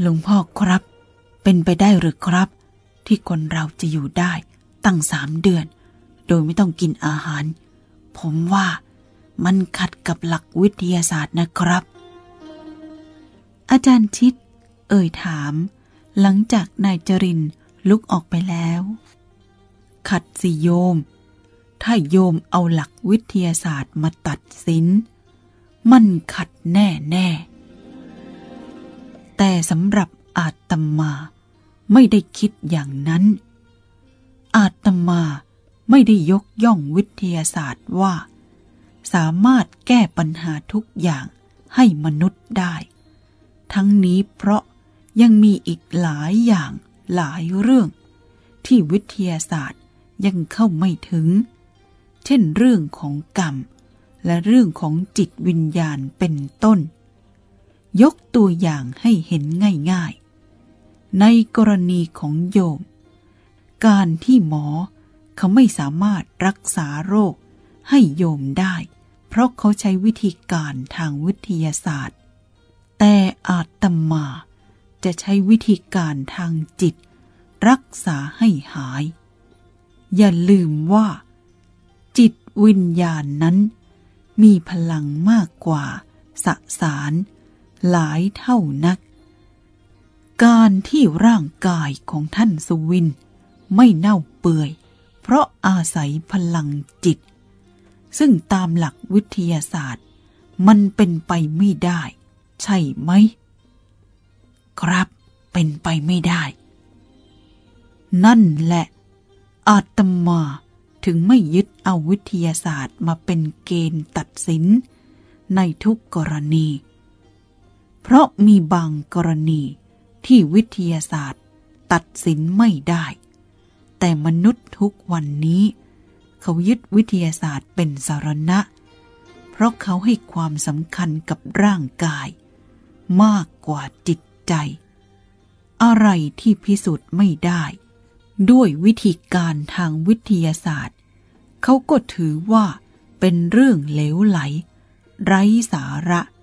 หลวงพ่อครับ เป็นไปได้หรือครับ ที่คนเราจะอยู่ได้ตั้งสามเดือน โดยไม่ต้องกินอาหาร ผมว่ามันขัดกับหลักวิทยาศาสตร์นะครับ อาจารย์ชิด เอ่ยถาม หลังจากนายจรินลุกออกไปแล้ว ขัดสิโยม ถ้าโยมเอาหลักวิทยาศาสตร์มาตัดสิน มันขัดแน่แน่ แต่สำหรับอาตมาไม่ได้คิดอย่างนั้น อาตมาไม่ได้ยกย่องวิทยาศาสตร์ว่า สามารถแก้ปัญหาทุกอย่างให้มนุษย์ได้ ทั้งนี้เพราะยังมีอีกหลายอย่างหลายเรื่อง ที่วิทยาศาสตร์ยังเข้าไม่ถึง เช่นเรื่องของกรรม และเรื่องของจิตวิญญาณเป็นต้น ยกตัวอย่างให้เห็นง่ายๆ ในกรณีของโยม การที่หมอเขาไม่สามารถรักษาโรคให้โยมได้ เพราะเขาใช้วิธีการทางวิทยาศาสตร์ แต่อาตมาจะใช้วิธีการทางจิต รักษาให้หาย อย่าลืมว่า จิตวิญญาณนั้น มีพลังมากกว่าสสาร หลายเท่านัก การที่ร่างกายของท่านสุวิน ไม่เน่าเปื่อย เพราะอาศัยพลังจิต ซึ่งตามหลักวิทยาศาสตร์ มันเป็นไปไม่ได้ ใช่ไหม ครับเป็นไปไม่ได้ นั่นแหละ อาตมาถึงไม่ยึดเอาวิทยาศาสตร์มาเป็นเกณฑ์ตัดสิน ในทุกกรณี เพราะมีบางกรณีที่วิทยาศาสตร์ตัดสินไม่ได้ แต่มนุษย์ทุกวันนี้ เขายึดวิทยาศาสตร์เป็นสารณะ เพราะเขาให้ความสำคัญกับร่างกาย มากกว่าจิตใจ อะไรที่พิสูจน์ไม่ได้ ด้วยวิธีการทางวิทยาศาสตร์ เขาก็ถือว่าเป็นเรื่องเหลวไหล ไร้สาระเ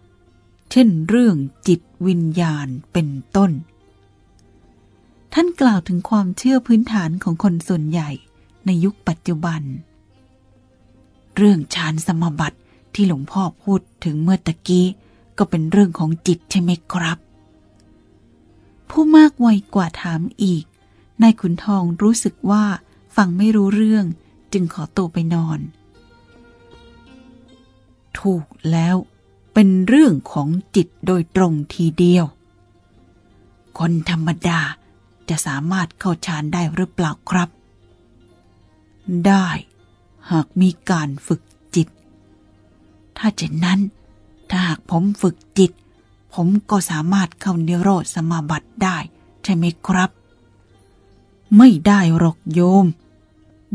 ช่นเรื่องจิตวิญญาณเป็นต้น ท่านกล่าวถึงความเชื่อพื้นฐานของคนส่วนใหญ่ในยุคปัจจุบัน เรื่องฌานสมบัติที่หลวงพ่อพูดถึงเมื่อตะกี้ ก็เป็นเรื่องของจิตใช่ไหมครับ ผู้มากวัยกว่าถามอีกนายขุนทองรู้สึกว่าฟังไม่รู้เรื่องจึงขอตัวไปนอน ถูกแล้ว เป็นเรื่องของจิตโดยตรงทีเดียว คนธรรมดาจะสามารถเข้าฌานได้หรือเปล่าครับ ได้ หากมีการฝึกจิต ถ้าเช่นนั้น ถ้าหากผมฝึกจิต ผมก็สามารถเข้านิโรธสมาบัติได้ ใช่ไหมครับ ไม่ได้หรอกโยม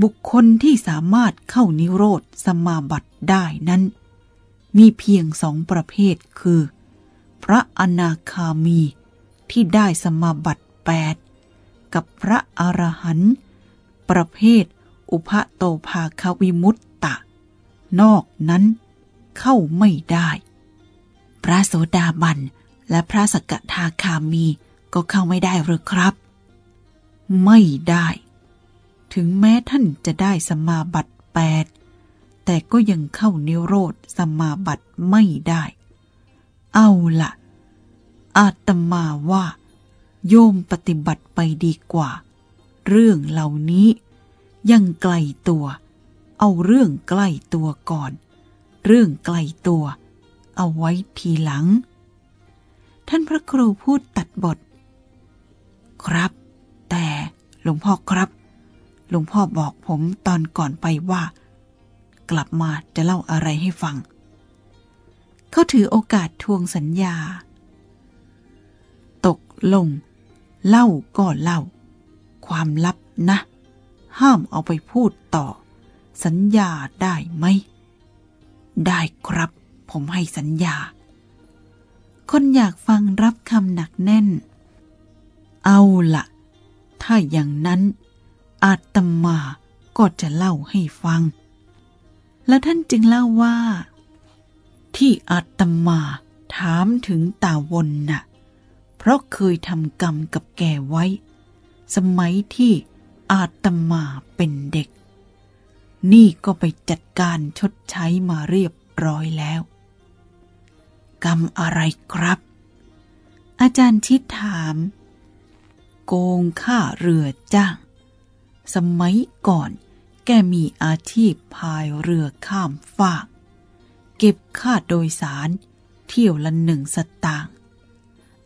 บุคคลที่สามารถเข้านิโรธสมาบัติได้นั้น มีเพียงสองประเภทคือ พระอนาคามีที่ได้สมาบัติแปดกับพระอรหันต์ประเภท อุพโตภาควิมุตตะ นอกนั้นเข้าไม่ได้ พระโสดาบันและพระสกทาคามีก็เข้าไม่ได้หรือครับ ไม่ได้ ถึงแม้ท่านจะได้สมาบัติแปด แต่ก็ยังเข้านิโรธสมาบัติไม่ได้ เอาละอาตมาว่า โยมปฏิบัติไปดีกว่า เรื่องเหล่านี้ยังไกลตัว เอาเรื่องใกล้ตัวก่อน เรื่องไกลตัว เอาไว้ทีหลัง ท่านพระครูพูดตัดบท ครับ แต่หลวงพ่อครับ หลวงพ่อบอกผมตอนก่อนไปว่า กลับมาจะเล่าอะไรให้ฟัง เขาถือโอกาสทวงสัญญา ตกลง เล่าก็เล่า ความลับนะ ห้ามเอาไปพูดต่อ สัญญาได้ไหม ได้ครับ ผมให้สัญญา คนอยากฟังรับคำหนักแน่น เอาละถ้าอย่างนั้นอาตมาก็จะเล่าให้ฟัง แล้วท่านจึงเล่าว่า ที่อาตมาถามถึงตาวนน่ะ เพราะเคยทำกรรมกับแกไว้ สมัยที่อาตมาเป็นเด็ก นี่ก็ไปจัดการชดใช้มาเรียบร้อยแล้ว กรรมอะไรครับ อาจารย์ชิดถาม โกงค่าเรือจ้าง สมัยก่อน แกมีอาชีพพายเรือข้ามฟาก เก็บค่าโดยสารเที่ยวละหนึ่งสตางค์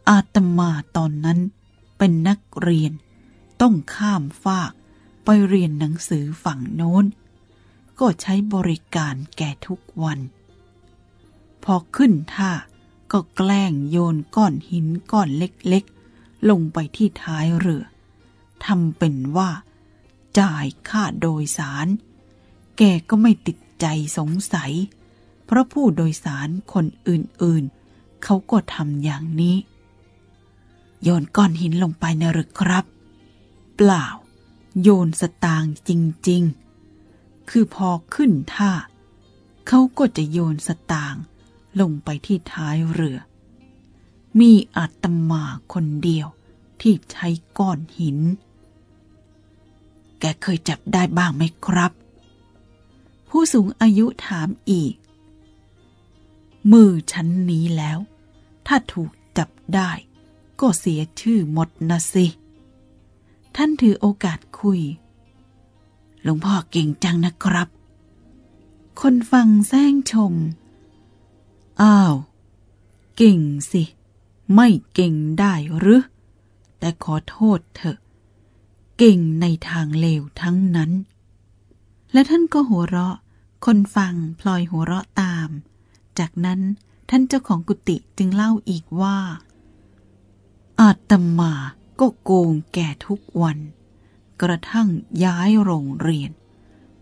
อาตมาตอนนั้นเป็นนักเรียนต้องข้ามฟากไปเรียนหนังสือฝั่งโน้น ก็ใช้บริการแก่ทุกวัน พอขึ้นท่าก็แกล้งโยนก้อนหินก้อนเล็กๆ ลงไปที่ท้ายเรือทำเป็นว่า จ่ายค่าโดยสาร แกก็ไม่ติดใจสงสัย เพราะผู้โดยสารคนอื่นๆ เขาก็ทำอย่างนี้ โยนก้อนหินลงไปนะหรือครับ เปล่า โยนสตางค์จริง ๆ คือพอขึ้นท่า เขาก็จะโยนสตางค์ลงไปที่ท้ายเรือ มีอาตมาคนเดียวที่ใช้ก้อนหิน แกเคยจับได้บ้างไหมครับ ผู้สูงอายุถามอีก มือฉันนี้แล้ว ถ้าถูกจับได้ ก็เสียชื่อหมดนะสิ ท่านถือโอกาสคุย หลวงพ่อเก่งจังนะครับ คนฟังแซงชม อ้าว เก่งสิ ไม่เก่งได้หรือ แต่ขอโทษเถอะ เก่งในทางเลวทั้งนั้น และท่านก็หัวเราะ คนฟังพลอยหัวเราะตาม จากนั้นท่านเจ้าของกุฏิจึงเล่าอีกว่า อาตมาก็โกงแก่ทุกวัน กระทั่งย้ายโรงเรียน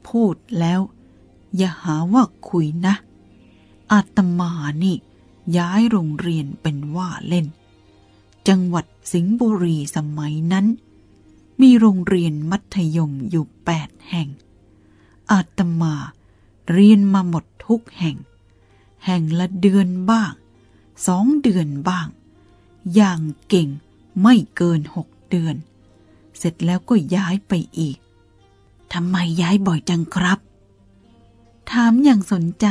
พูดแล้ว อย่าหาว่าคุยนะ อาตมานี่ ย้ายโรงเรียนเป็นว่าเล่น จังหวัดสิงห์บุรีสมัยนั้น มีโรงเรียนมัธยมอยู่แปดแห่ง อาตมาเรียนมาหมดทุกแห่ง แห่งละเดือนบ้าง สองเดือนบ้าง อย่างเก่งไม่เกินหกเดือน เสร็จแล้วก็ย้ายไปอีก ทำไมย้ายบ่อยจังครับ ถามอย่างสนใจ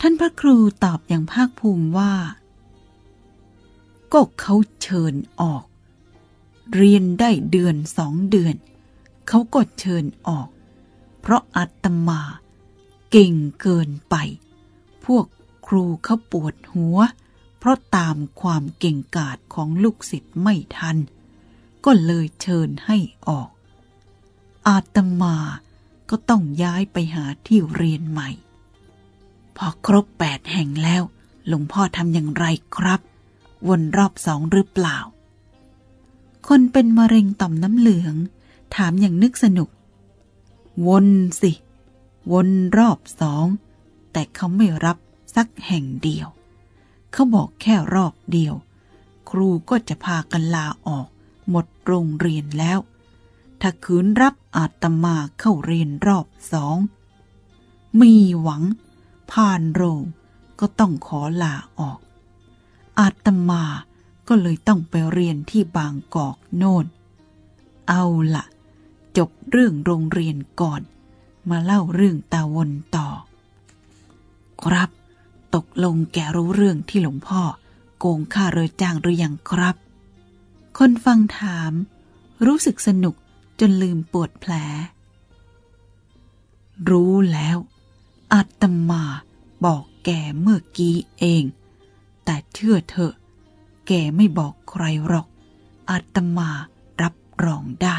ท่านพระครูตอบอย่างภาคภูมิว่า ก็เขาเชิญออก เรียนได้เดือนสองเดือน เขาก็เชิญออก เพราะอาตมาเก่งเกินไป พวกครูเขาปวดหัว เพราะตามความเก่งกาจของลูกศิษย์ไม่ทัน ก็เลยเชิญให้ออก อาตมาก็ต้องย้ายไปหาที่เรียนใหม่ พอครบแปดแห่งแล้ว หลวงพ่อทำอย่างไรครับ วนรอบสองหรือเปล่า คนเป็นมะเร็งต่อมน้ำเหลือง ถามอย่างนึกสนุก วนสิ วนรอบสอง แต่เขาไม่รับสักแห่งเดียว เขาบอกแค่รอบเดียว ครูก็จะพากันลาออก หมดโรงเรียนแล้ว ถ้าคืนรับอาตมาเข้าเรียนรอบสอง มีหวัง ผ่านโรงก็ต้องขอลาออก อาตมา ก็เลยต้องไปเรียนที่บางกอกโน่น เอาละจบเรื่องโรงเรียนก่อน มาเล่าเรื่องตาวนต่อ ครับ ตกลงแกรู้เรื่องที่หลวงพ่อ โกงค่าเรือจ้างหรือยังครับ คนฟังถาม รู้สึกสนุกจนลืมปวดแผล รู้แล้วอาตมาบอกแกเมื่อกี้เอง แต่เชื่อเถอะ แกไม่บอกใครหรอก อาตมารับรองได้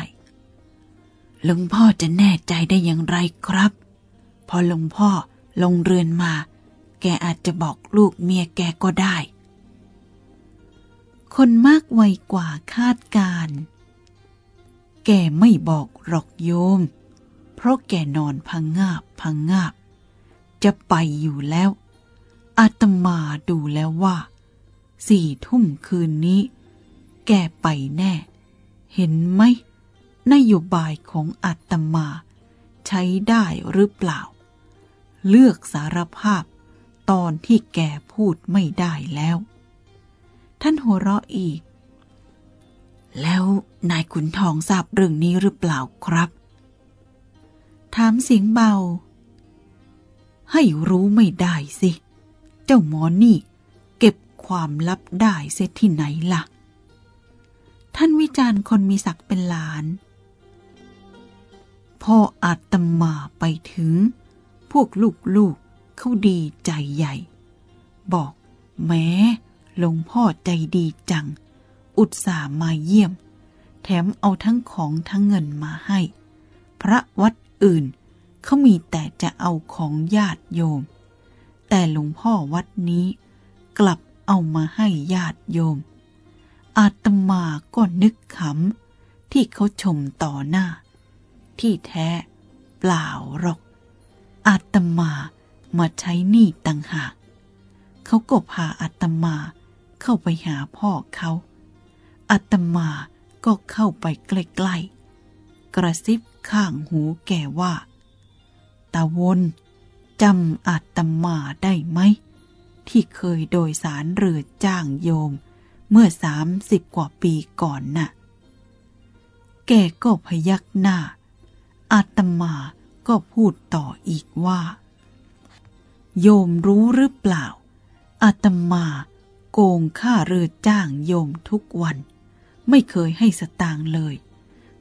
หลวงพ่อจะแน่ใจได้อย่างไรครับ พอหลวงพ่อลงเรือนมา แกอาจจะบอกลูกเมียแกก็ได้ คนมากวัยกว่าคาดการ แกไม่บอกหรอกโยม เพราะแกนอนพังงาบพังงาบ จะไปอยู่แล้ว อาตมาดูแล้วว่า สี่ทุ่มคืนนี้ แกไปแน่ เห็นไหม นโยบายของอาตมา ใช้ได้หรือเปล่า เลือกสารภาพตอนที่แกพูดไม่ได้แล้ว ท่านหัวเราะอีก แล้วนายขุนทองทราบเรื่องนี้หรือเปล่าครับ ถามเสียงเบา ให้รู้ไม่ได้สิ เจ้าหมอนี่ ความลับได้เสียที่ไหนล่ะ ท่านวิจารณ์คนมีศักดิ์เป็นหลาน พออาตมาไปถึง พวกลูกๆเขาดีใจใหญ่ บอกแม้หลวงพ่อใจดีจัง อุตส่าห์มาเยี่ยม แถมเอาทั้งของทั้งเงินมาให้ พระวัดอื่นเขามีแต่จะเอาของญาติโยม แต่หลวงพ่อวัดนี้กลับ เอามาให้ญาติโยม อาตมาก็นึกขำที่เขาชมต่อหน้า ที่แท้เปล่าหรอก อาตมามาใช้หนี้ต่างหาก เขาก็พาอาตมาเข้าไปหาพ่อเขาอาตมาก็เข้าไปใกล้ๆ กระซิบข้างหูแก่ว่าตาวนจำอาตมาได้ไหม ที่เคยโดยสารเรือจ้างโยม เมื่อสามสิบกว่าปีก่อนน่ะ แกก็พยักหน้า อาตมาก็พูดต่ออีกว่า โยมรู้หรือเปล่า อาตมาโกงค่าเรือจ้างโยมทุกวัน ไม่เคยให้สตางค์เลย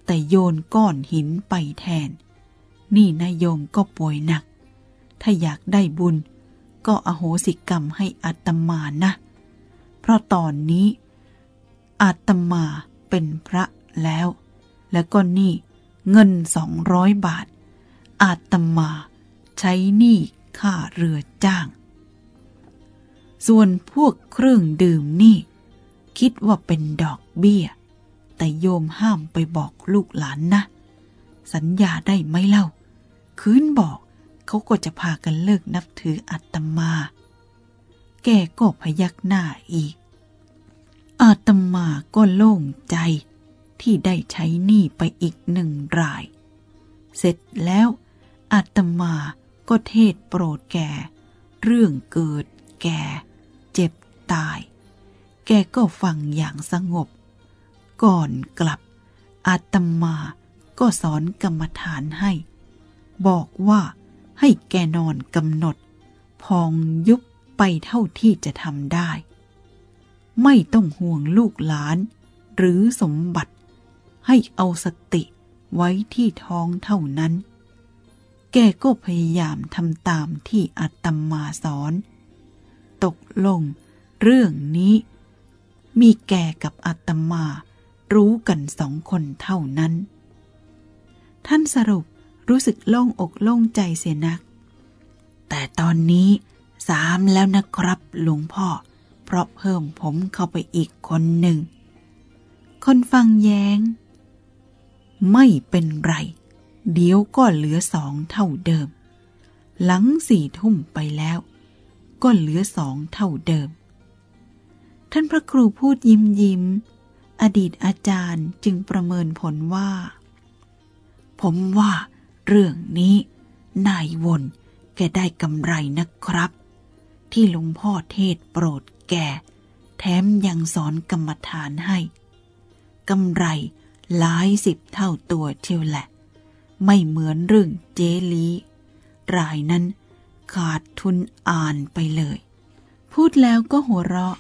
แต่โยนก้อนหินไปแทน นี่นายโยมก็ป่วยหนัก ถ้าอยากได้บุญ ก็อโหสิกรรมให้อาตมานะ เพราะตอนนี้อาตมาเป็นพระแล้ว แล้วก็นี่เงินสองร้อยบาท อาตมาใช้หนี้ค่าเรือจ้าง ส่วนพวกเครื่องดื่มนี่ คิดว่าเป็นดอกเบี้ย แต่โยมห้ามไปบอกลูกหลานนะ สัญญาได้ไหมเล่า คืนบอก เขาก็จะพากันเลิกนับถืออาตมา แกก็พยักหน้าอีก อาตมาก็โล่งใจที่ได้ใช้หนี้ไปอีกหนึ่งราย เสร็จแล้วอาตมาก็เทศโปรดแกเรื่องเกิดแก่ เจ็บตาย แกก็ฟังอย่างสงบ ก่อนกลับอาตมาก็สอนกรรมฐานให้ บอกว่า ให้แกนอนกำหนด พองยุบไปเท่าที่จะทำได้ ไม่ต้องห่วงลูกหลาน หรือสมบัติ ให้เอาสติไว้ที่ท้องเท่านั้น แกก็พยายามทำตามที่อาตมาสอน ตกลงเรื่องนี้ มีแกกับอาตมารู้กันสองคนเท่านั้น ท่านสรุป รู้สึกโล่งอกโล่งใจเสียนัก แต่ตอนนี้สามแล้วนะครับหลวงพ่อ เพราะเพิ่มผมเข้าไปอีกคนหนึ่ง คนฟังแยง้ง ไม่เป็นไร เดี๋ยวก็เหลือสองเท่าเดิม หลังสี่ทุ่มไปแล้ว ก็เหลือสองเท่าเดิม ท่านพระครูพูดยิ้มยิ้ม อดีตอาจารย์จึงประเมินผลว่า ผมว่า เรื่องนี้นายวนแกได้กำไรนะครับ ที่หลวงพ่อเทศโปรดแกแถมยังสอนกรรมฐานให้กำไรหลายสิบเท่าตัวเชียวแหละ ไม่เหมือนเรื่องเจลีรายนั้นขาดทุนอ่านไปเลย พูดแล้วก็หัวเราะ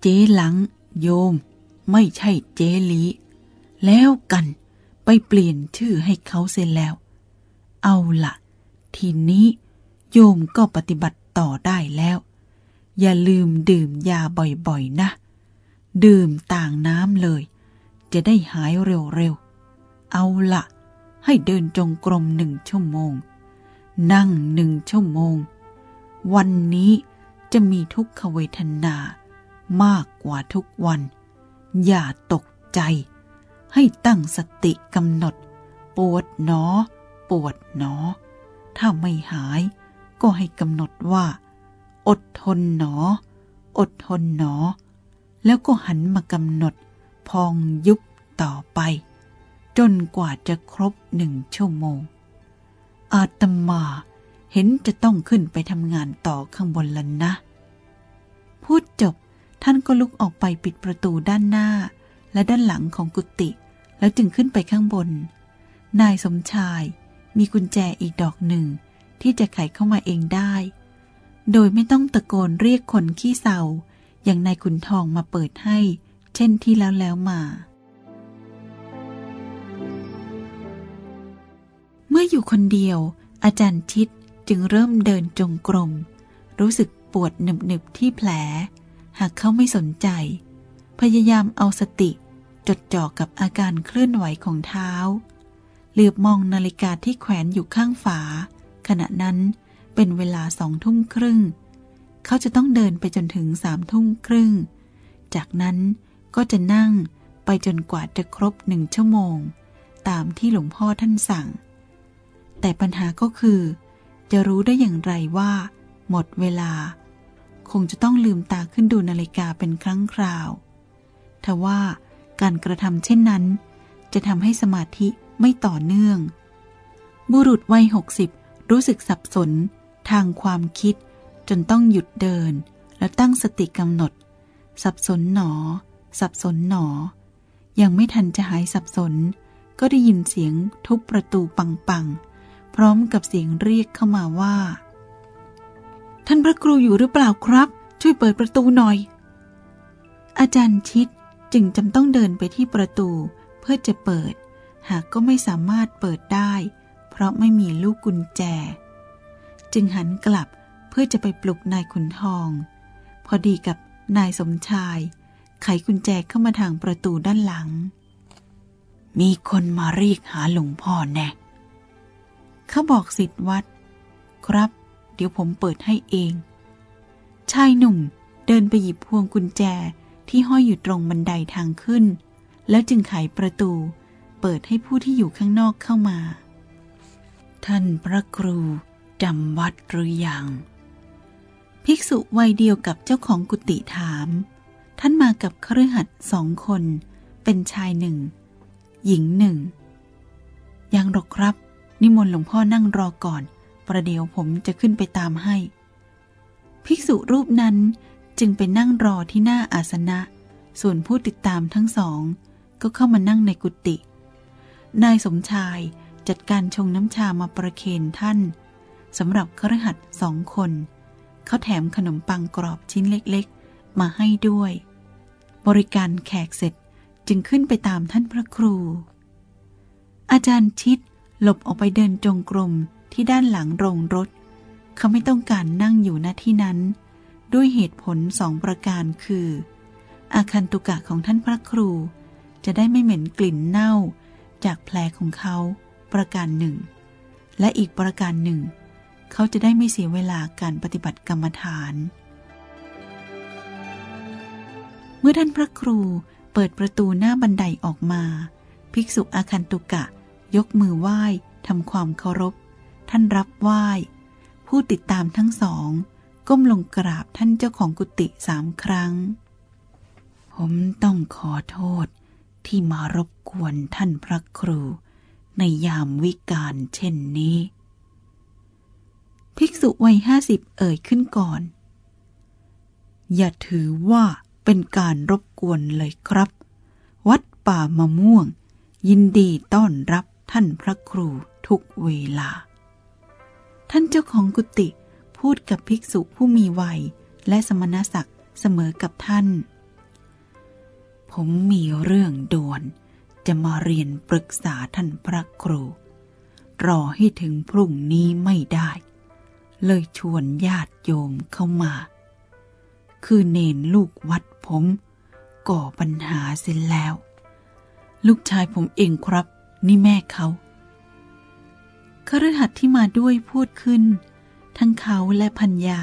เจหลัง โยม ไม่ใช่เจลีแล้วกัน ไปเปลี่ยนชื่อให้เขาเสร็จแล้ว เอาละ ทีนี้โยมก็ปฏิบัติต่อได้แล้ว อย่าลืมดื่มยาบ่อยๆนะ ดื่มต่างน้ำเลย จะได้หายเร็วๆ เอาละให้เดินจงกรมหนึ่งชั่วโมง นั่งหนึ่งชั่วโมง วันนี้จะมีทุกขเวทนามากกว่าทุกวัน อย่าตกใจ ให้ตั้งสติกำหนด ปวดหนอ ปวดหนอ ถ้าไม่หาย ก็ให้กำหนดว่า อดทนหนอ อดทนหนอ แล้วก็หันมากำหนด พองยุบต่อไป จนกว่าจะครบหนึ่งชั่วโมง อาตมาเห็นจะต้องขึ้นไปทำงานต่อข้างบนแล้วนะ พูดจบท่านก็ลุกออกไปปิดประตูด้านหน้าและด้านหลังของกุฏิ แล้วจึงขึ้นไปข้างบน นายสมชายมีกุญแจอีกดอกหนึ่ง ที่จะไขเข้ามาเองได้ โดยไม่ต้องตะโกนเรียกคนขี้เศร้าอย่างนายขุนทองมาเปิดให้ เช่นที่แล้วแล้วมา เมื่ออยู่คนเดียว อาจารย์ชิดจึงเริ่มเดินจงกรม รู้สึกปวดหนึบๆที่แผล หากเขาไม่สนใจ พยายามเอาสติ จดจ่อกับอาการเคลื่อนไหวของเท้า เหลือบมองนาฬิกาที่แขวนอยู่ข้างฝา ขณะนั้นเป็นเวลาสองทุ่มครึ่ง เขาจะต้องเดินไปจนถึงสามทุ่มครึ่ง จากนั้นก็จะนั่งไปจนกว่าจะครบหนึ่งชั่วโมง ตามที่หลวงพ่อท่านสั่ง แต่ปัญหาก็คือ จะรู้ได้อย่างไรว่า หมดเวลา คงจะต้องลืมตาขึ้นดูนาฬิกาเป็นครั้งคราว ทว่า การกระทำเช่นนั้น จะทำให้สมาธิไม่ต่อเนื่อง บุรุษวัยหกสิบรู้สึกสับสน ทางความคิด จนต้องหยุดเดิน แล้วตั้งสติกำหนด สับสนหนอ สับสนหนอ ยังไม่ทันจะหายสับสน ก็ได้ยินเสียงทุบประตูปังๆพร้อมกับเสียงเรียกเข้ามาว่า ท่านพระครูอยู่หรือเปล่าครับ ช่วยเปิดประตูหน่อย อาจารย์ชิด จึงจำต้องเดินไปที่ประตูเพื่อจะเปิด หากก็ไม่สามารถเปิดได้ เพราะไม่มีลูกกุญแจ จึงหันกลับเพื่อจะไปปลุกนายขุนทอง พอดีกับนายสมชาย ไขกุญแจเข้ามาทางประตูด้านหลัง มีคนมาเรียกหาหลวงพ่อแน่เขาบอกสิทธิ์วัด ครับ เดี๋ยวผมเปิดให้เอง ชายหนุ่มเดินไปหยิบพวงกุญแจ ที่ห้อยอยู่ตรงบันไดทางขึ้น แล้วจึงไขประตู เปิดให้ผู้ที่อยู่ข้างนอกเข้ามา ท่านพระครูจำวัดหรืออยัง ภิกษุวัยเดียวกับเจ้าของกุฏิถาม ท่านมากับเครือขัดสองคน เป็นชายหนึ่ง หญิงหนึ่ง ยังหรอกครับ นิมนต์หลวงพ่อนั่งรอก่อน ประเดี๋ยวผมจะขึ้นไปตามให้ ภิกษุรูปนั้น จึงไปนั่งรอที่หน้าอาสนะ ส่วนผู้ติดตามทั้งสอง ก็เข้ามานั่งในกุฏินายสมชายจัดการชงน้ำชามาประเคนท่านสำหรับครหัสสองคน เขาแถมขนมปังกรอบชิ้นเล็กๆ มาให้ด้วย บริการแขกเสร็จจึงขึ้นไปตามท่านพระครู อาจารย์ชิดหลบออกไปเดินจงกรมที่ด้านหลังโรงรถ เขาไม่ต้องการนั่งอยู่ณที่นั้น ด้วยเหตุผลสองประการคือ อาคันตุกะของท่านพระครู จะได้ไม่เหม็นกลิ่นเน่า จากแผลของเขาประการหนึ่ง และอีกประการหนึ่ง เขาจะได้ไม่เสียเวลาการปฏิบัติกรรมฐาน เมื่อท่านพระครูเปิดประตูหน้าบันไดออกมา ภิกษุอาคันตุกะยกมือไหว้ทำความเคารพ ท่านรับไหว้ ผู้ติดตามทั้งสอง ก้มลงกราบท่านเจ้าของกุฏิสามครั้ง ผมต้องขอโทษที่มารบกวนท่านพระครู ในยามวิกาลเช่นนี้ ภิกษุวัยห้าสิบเอ่ยขึ้นก่อน อย่าถือว่าเป็นการรบกวนเลยครับ วัดป่ามะม่วง ยินดีต้อนรับท่านพระครูทุกเวลา ท่านเจ้าของกุฏิ พูดกับภิกษุผู้มีวัย และสมณศักดิ์เสมอกับท่าน ผมมีเรื่องด่วน จะมาเรียนปรึกษาท่านพระครู รอให้ถึงพรุ่งนี้ไม่ได้ เลยชวนญาติโยมเข้ามา คือเนนลูกวัดผม ก่อปัญหาเสร็จแล้ว ลูกชายผมเองครับ นี่แม่เขาคฤหัสถ์ที่มาด้วยพูดขึ้น ทั้งเขาและพัญญา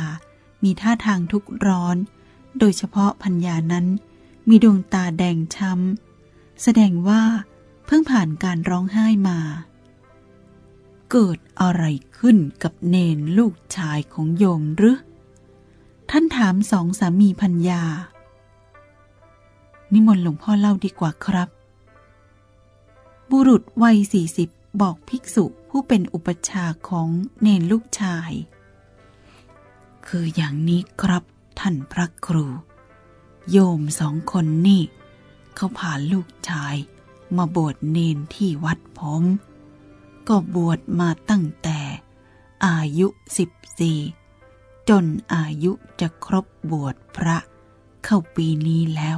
มีท่าทางทุกร้อน โดยเฉพาะพัญญานั้น มีดวงตาแดงช้ำ แสดงว่าเพิ่งผ่านการร้องไห้มา เกิดอะไรขึ้นกับเนนลูกชายของโยมหรือ ท่านถามสองสามีพัญญา นิมนต์หลวงพ่อเล่าดีกว่าครับ บุรุษวัยสี่สิบบอกภิกษุผู้เป็นอุปชาของเนนลูกชาย คืออย่างนี้ครับท่านพระครู โยมสองคนนี่ เขาพาลูกชาย มาบวชเนนที่วัดผม ก็บวชมาตั้งแต่ อายุสิบสี่จนอายุจะครบบวชพระเข้าปีนี้แล้ว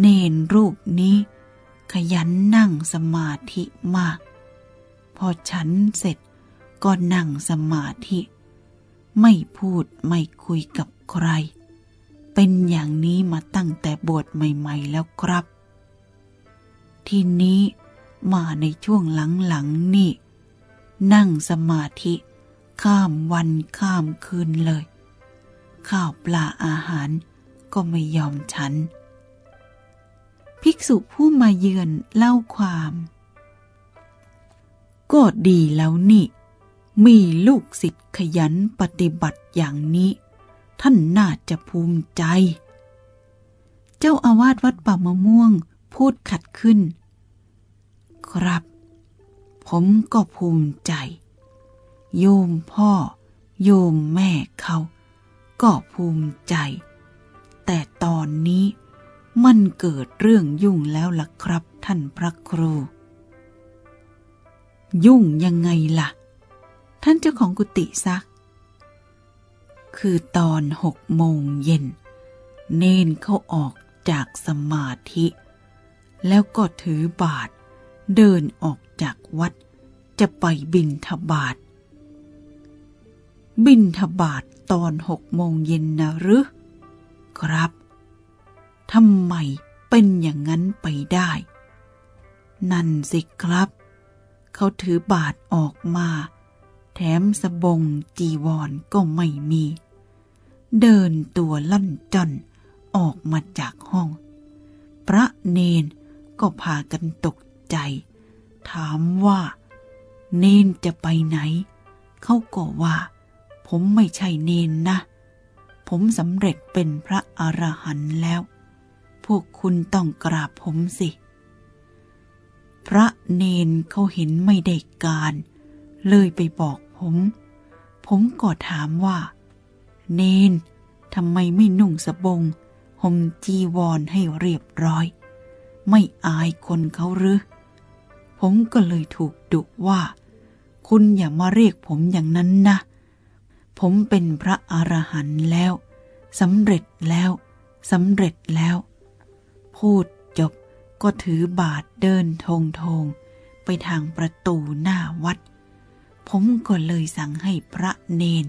เนนรูปนี้ ขยันนั่งสมาธิมาก พอฉันเสร็จก็นั่งสมาธิ ไม่พูดไม่คุยกับใคร เป็นอย่างนี้มาตั้งแต่บวชใหม่ๆแล้วครับ ทีนี้มาในช่วงหลังๆนี่ นั่งสมาธิข้ามวันข้ามคืนเลย ข้าวปลาอาหารก็ไม่ยอมฉัน ภิกษุผู้มาเยือนเล่าความ ก็ดีแล้วนี่ มีลูกศิษย์ขยันปฏิบัติอย่างนี้ ท่านน่าจะภูมิใจ เจ้าอาวาสวัดป่ามะม่วงพูดขัดขึ้น ครับ ผมก็ภูมิใจ โยมพ่อ โยมแม่เขา ก็ภูมิใจ แต่ตอนนี้มันเกิดเรื่องยุ่งแล้วล่ะครับ ท่านพระครู ยุ่งยังไงล่ะ ท่านเจ้าของกุฏิซัก คือตอนหกโมงเย็น เนนเขาออกจากสมาธิ แล้วก็ถือบาท เดินออกจากวัด จะไปบินทบาท บินทบาทตอนหกโมงเย็นนะหรือครับทำไมเป็นอย่างนั้นไปได้ นั่นสิครับ เขาถือบาทออกมา แถมสบงจีวรก็ไม่มี เดินตัวล่อนจอนออกมาจากห้อง พระเนนก็พากันตกใจ ถามว่า เนนจะไปไหน เขาก็ว่า ผมไม่ใช่เนนนะ ผมสำเร็จเป็นพระอรหันต์แล้ว พวกคุณต้องกราบผมสิ พระเนนเขาเห็นไม่ได้การเเลยไปบอกผม ผมก็ถามว่า เนนทำไมไม่นุ่งสบงห่มจีวรให้เรียบร้อย ไม่อายคนเขาหรือ ผมก็เลยถูกดุว่า คุณอย่ามาเรียกผมอย่างนั้นนะ ผมเป็นพระอรหันต์แล้วสำเร็จแล้วสำเร็จแล้ว พูดจบก็ถือบาทเดินทงทงไปทางประตูหน้าวัด ผมก็เลยสั่งให้พระเนน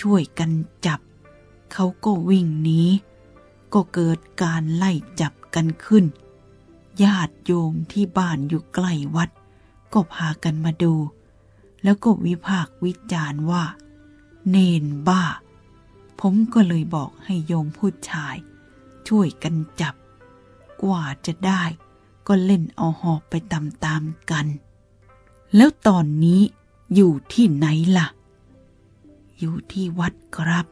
ช่วยกันจับ เขาก็วิ่งหนีก็เกิดการไล่จับกันขึ้น ญาติโยมที่บ้านอยู่ใกล้วัด ก็พากันมาดู แล้วก็วิพากวิจารณ์ว่า เนนบ้า ผมก็เลยบอกให้โยมผู้ชาย ช่วยกันจับ กว่าจะได้ก็เล่นเอาหอบไปตามๆกัน แล้วตอนนี้ อยู่ที่ไหนล่ะ อยู่ที่วัดครับ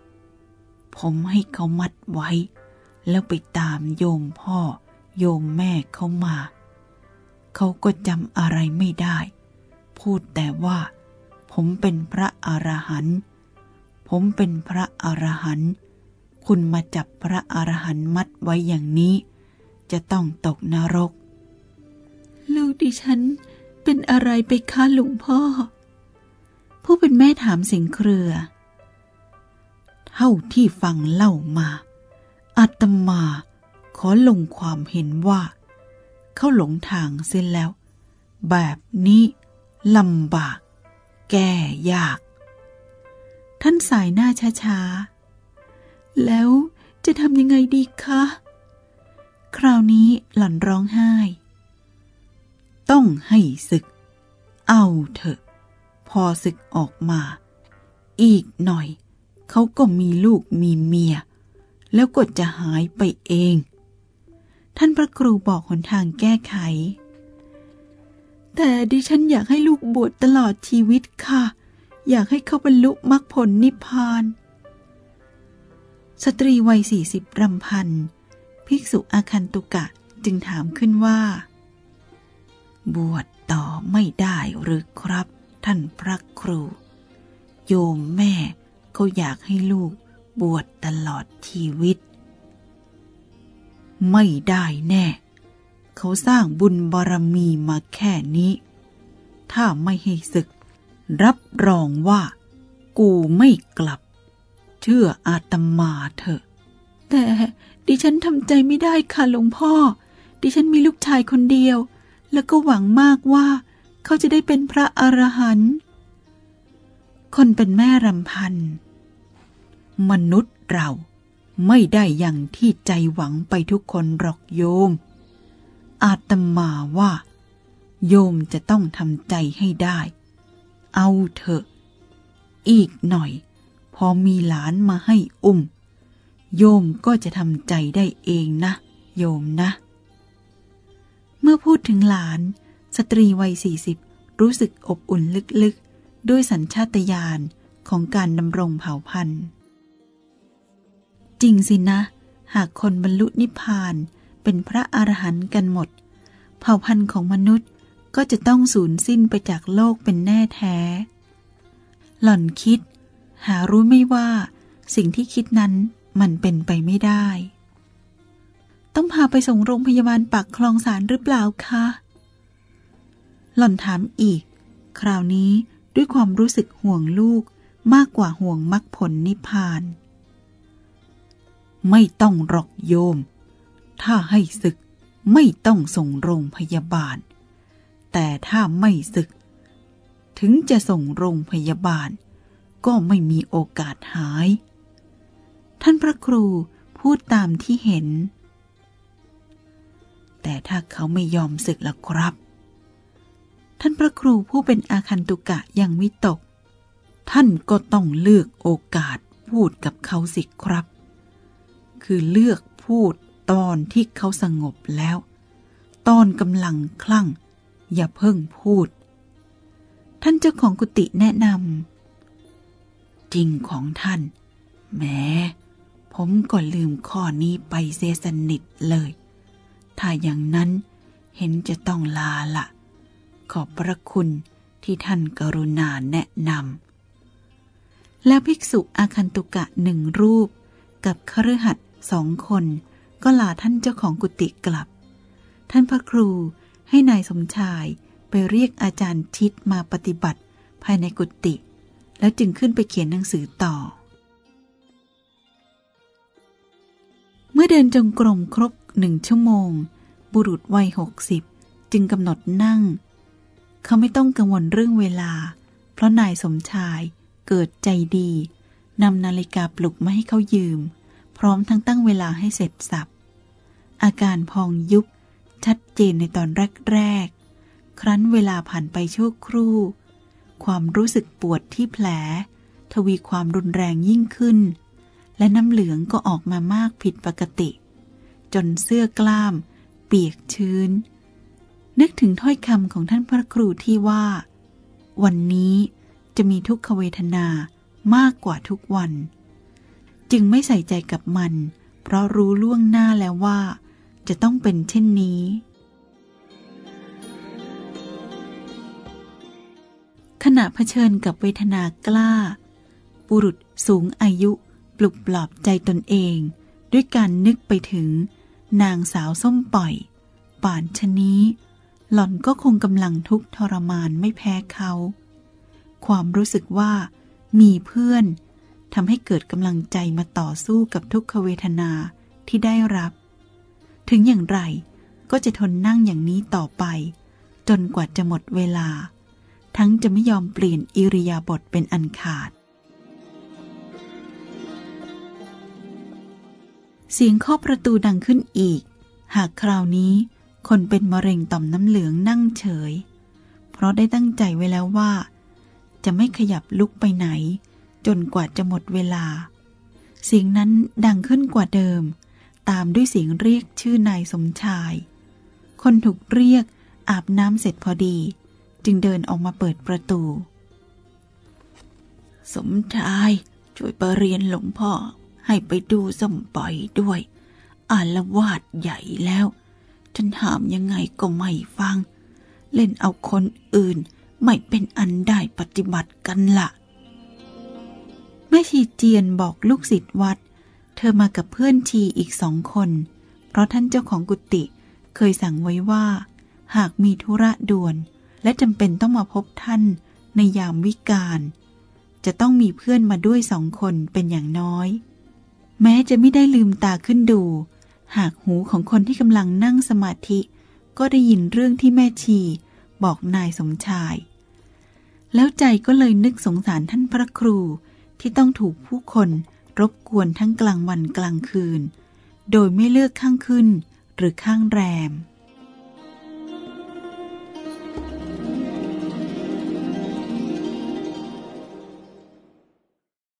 ผมให้เขามัดไว้ แล้วไปตามโยมพ่อ โยมแม่เขามา เขาก็จำอะไรไม่ได้ พูดแต่ว่า ผมเป็นพระอรหันต์ ผมเป็นพระอรหันต์ คุณมาจับพระอรหันต์มัดไว้อย่างนี้ จะต้องตกนรก ลูกดิฉันเป็นอะไรไปคะหลวงพ่อ ผู้เป็นแม่ถามสิงเครือ เท่าที่ฟังเล่ามาอาตมาขอลงความเห็นว่า เขาหลงทางเส้นแล้ว แบบนี้ลำบาก แก้ยาก ท่านสายหน้าช้าๆ แล้วจะทำยังไงดีคะ คราวนี้หล่อนร้องไห้ ต้องให้ศึก เอาเถอะ อศึกออกมา อีกหน่อย เขาก็มีลูกมีเมีย แล้วก็จะหายไปเอง ท่านพระครูบอกหนทางแก้ไข แต่ดิฉันอยากให้ลูกบวชตลอดชีวิตค่ะ อยากให้เขาบรรลุมรรคผลนิพพาน สตรีวัยสี่สิบรำพัน ภิกษุอาคันตุกะจึงถามขึ้นว่า บวชต่อไม่ได้หรือครับ ท่านพระครู โยมแม่เขาอยากให้ลูกบวชตลอดชีวิต ไม่ได้แน่ เขาสร้างบุญบารมีมาแค่นี้ ถ้าไม่ให้ศึก รับรองว่า กูไม่กลับ เชื่ออาตมาเถอะ แต่ดิฉันทำใจไม่ได้ค่ะหลวงพ่อ ดิฉันมีลูกชายคนเดียว แล้วก็หวังมากว่า เขาจะได้เป็นพระอรหันต์คนเป็นแม่รำพัน มนุษย์เราไม่ได้อย่างที่ใจหวังไปทุกคนหรอกโยม อาตมาว่า โยมจะต้องทำใจให้ได้ เอาเถอะ อีกหน่อย พอมีหลานมาให้อุ้ม โยมก็จะทำใจได้เองนะ โยมนะ เมื่อพูดถึงหลาน สตรีวัยสี่สิบรู้สึกอบอุ่นลึกๆ ด้วยสัญชาตญาณของการดำรงเผ่าพันธุ์ จริงสินะ หากคนบรรลุนิพพานเป็นพระอรหันต์กันหมด เผ่าพันธุ์ของมนุษย์ก็จะต้องสูญสิ้นไปจากโลกเป็นแน่แท้ หล่อนคิด หารู้ไม่ว่า สิ่งที่คิดนั้นมันเป็นไปไม่ได้ ต้องพาไปส่งโรงพยาบาลปากคลองสารหรือเปล่าคะ หล่อนถามอีก คราวนี้ด้วยความรู้สึกห่วงลูกมากกว่าห่วงมรรคผลนิพพาน ไม่ต้องหรอกโยม ถ้าให้ศึกไม่ต้องส่งโรงพยาบาล แต่ถ้าไม่ศึก ถึงจะส่งโรงพยาบาล ก็ไม่มีโอกาสหาย ท่านพระครูพูดตามที่เห็น แต่ถ้าเขาไม่ยอมศึกล่ะครับ ท่านพระครูผู้เป็นอาคันตุกะยังวิตก ท่านก็ต้องเลือกโอกาสพูดกับเขาสิครับ คือเลือกพูดตอนที่เขาสงบแล้ว ตอนกำลังคลั่ง อย่าเพิ่งพูด ท่านเจ้าของกุฏิแนะนำจริงของท่าน แม้ผมก็ลืมข้อนี้ไปเสสนิทเลย ถ้าอย่างนั้นเห็นจะต้องลาละ ขอบพระคุณที่ท่านกรุณาแนะนำ แล้วภิกษุอาคันตุกะหนึ่งรูป กับคฤหัสสองคน ก็ลาท่านเจ้าของกุฏิกลับ ท่านพระครูให้ในายสมชายไปเรียกอาจารย์ทิศมาปฏิบัติภายในกุฏิแล้วจึงขึ้นไปเขียนหนังสือต่อ เมื่อเดินจงกรมครบหนึ่งชั่วโมง บุรุษวัยหกสิบจึงกำหนดนั่ง เขาไม่ต้องกังวลเรื่องเวลา เพราะนายสมชายเกิดใจดีนำนาฬิกาปลุกมาให้เขายืม พร้อมทั้งตั้งเวลาให้เสร็จสับ อาการพองยุบ ชัดเจนในตอนแรกๆ ครั้นเวลาผ่านไปชั่วครู่ ความรู้สึกปวดที่แผล ทวีความรุนแรงยิ่งขึ้น และน้ำเหลืองก็ออกมามากผิดปกติ จนเสื้อกล้าม เปียกชื้น นึกถึงถ้อยคำของท่านพระครูที่ว่า วันนี้จะมีทุกขเวทนามากกว่าทุกวัน จึงไม่ใส่ใจกับมัน เพราะรู้ล่วงหน้าแล้วว่า จะต้องเป็นเช่นนี้ ขณะเผชิญกับเวทนากล้า บุรุษสูงอายุปลุกปลอบใจตนเอง ด้วยการนึกไปถึง นางสาวส้มปล่อย ป่านชนี้ หล่อนก็คงกำลังทุกข์ทรมานไม่แพ้เขา ความรู้สึกว่ามีเพื่อนทำให้เกิดกำลังใจมาต่อสู้กับทุกขเวทนาที่ได้รับ ถึงอย่างไรก็จะทนนั่งอย่างนี้ต่อไป จนกว่าจะหมดเวลา ทั้งจะไม่ยอมเปลี่ยนอิริยาบถเป็นอันขาด เสียงเคาะประตูดังขึ้นอีก หากคราวนี้ คนเป็นมะเร็งต่อมน้ำเหลืองนั่งเฉย เพราะได้ตั้งใจไว้แล้วว่า จะไม่ขยับลุกไปไหน จนกว่าจะหมดเวลา เสียงนั้นดังขึ้นกว่าเดิม ตามด้วยเสียงเรียกชื่อนายสมชาย คนถูกเรียกอาบน้ำเสร็จพอดี จึงเดินออกมาเปิดประตู สมชายช่วยไปเรียนหลวงพ่อให้ไปดูสมปล่อยด้วยอารวาดใหญ่แล้ว ฉันห้ามยังไงก็ไม่ฟัง เล่นเอาคนอื่นไม่เป็นอันได้ปฏิบัติกันละแม่ชีเจียนบอกลูกศิษย์วัด เธอมากับเพื่อนชีอีกสองคน เพราะท่านเจ้าของกุฏิเคยสั่งไว้ว่า หากมีธุระด่วน และจำเป็นต้องมาพบท่านในยามวิกาลจะต้องมีเพื่อนมาด้วยสองคนเป็นอย่างน้อย แม้จะไม่ได้ลืมตาขึ้นดู หากหูของคนที่กำลังนั่งสมาธิ ก็ได้ยินเรื่องที่แม่ชี บอกนายสมชาย แล้วใจก็เลยนึกสงสารท่านพระครูที่ต้องถูกผู้คนรบกวนทั้งกลางวันกลางคืน โดยไม่เลือกข้างขึ้นหรือข้างแรม